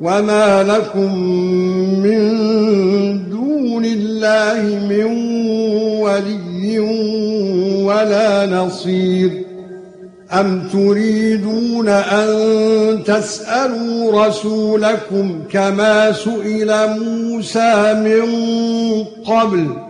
وما لكم من دون الله من ولي ولا نصير ام تريدون ان تسالوا رسولكم كما سئل موسى من قبل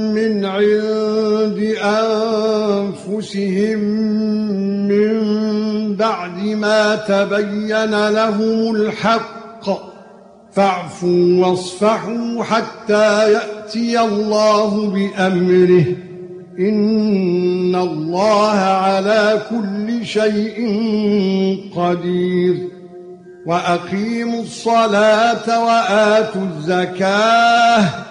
من عند أنفسهم من بعد ما تبين لهم الحق. فاعفوا واصفحوا حتى يأتي الله بأمره. إن الله على كل شيء قدير. وأقيموا الصلاة وآتوا الزكاة.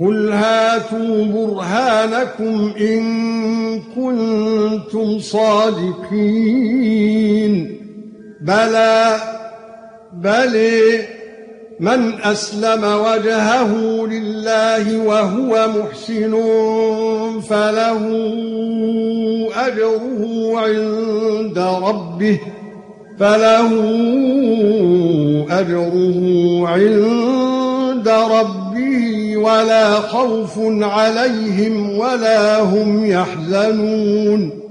قل هاتوا برهانكم ان كنتم صادقين بلى بل من اسلم وجهه لله وهو محسن فله اجره عند ربه فله أجره عند ربه ولا خوف عليهم ولا هم يحزنون